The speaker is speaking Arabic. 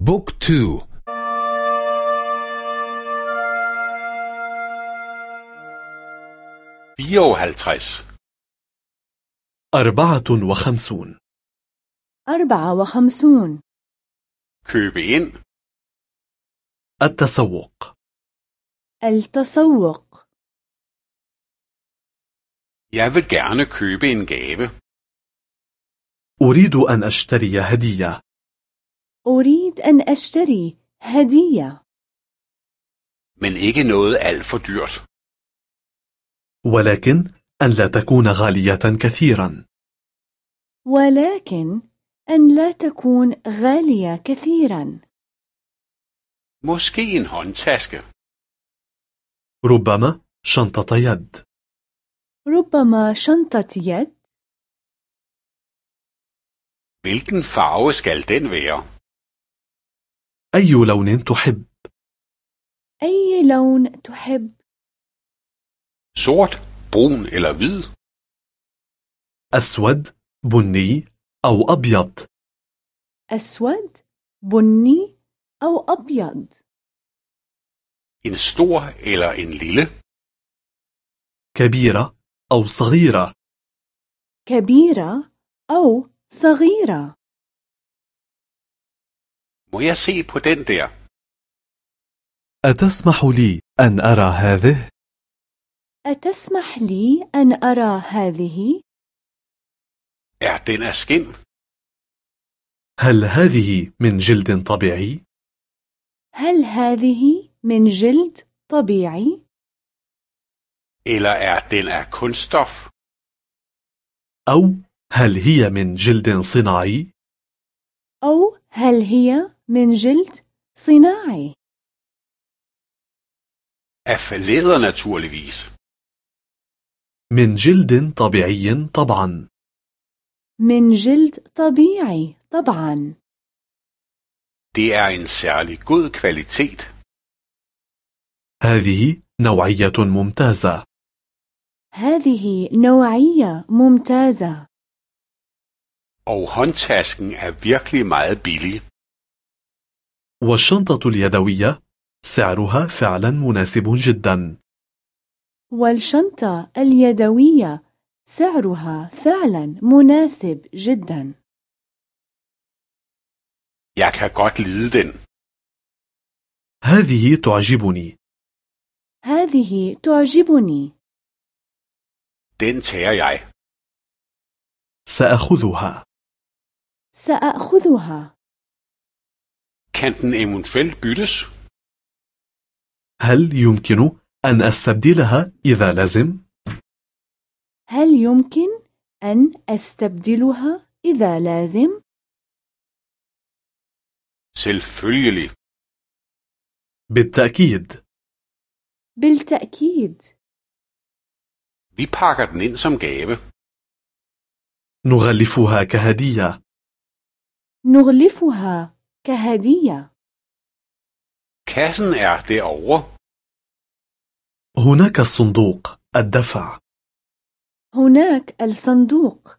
بوك تو. أربعة وخمسون. أربعة وخمسون. Ind. التسوق. التسوق. Jeg vil gerne købe en gave. أريد أن أشتري هدية. أريد أن أشتري هدية Men ikke noget alt for dyrt. ولكن أن لا تكون غالية كثيرا ولكن أن لا تكون غالية كثيرا Måske en håndtaske. ربما شنطة يد ربما شنطة يد Hvilken farve skal den være? أي لون تحب؟ أي لون تحب؟ Sort, brun eller hvid? أسود بني أو أبيض. أسود بني أو أبيض. En stor eller en lille? كبيرة أو صغيرة. كبيرة أو صغيرة. Må jeg se på den der? أتسمح لي أن أرى هذه؟ أتسمح لي أن أرى هذه؟ Er den af? هل هذه من جلد طبيعي؟ هل هذه من جلد طبيعي؟ Eller er den af kunststof? أو هل هي من جلد صناعي؟ أو هل هي من جلد صناعي. أفلذر ناتورليفيس. من جلد طبيعي طبعا. من جلد طبيعي طبعا. Det er en særlig god kvalitet. هذه نوعية ممتازة. هذه نوعية ممتازة. Og håndtasken er virkelig meget billig. والشنطة اليدوية سعرها فعلا مناسب جدا. والشنطة اليدوية سعرها فعلا مناسب جدا. Jeg kan godt lide den. هذه تعجبني. هذه تعجبني. Den tager jeg. سأخذها. سأخذها. Kan den eventuelt byttes? هل يمكن أن أستبدلها إذا لازم؟ هل يمكن أن أستبدلها إذا لازم؟ Selvfølgelig. بالتأكيد بالتأكيد Vi pakker den ind som gave. نغلفها كهدية نغلفها كهدية. Kassen er derovre. هناك الصندوق الدفع. هناك الصندوق.